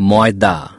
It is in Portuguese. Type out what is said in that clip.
moeda.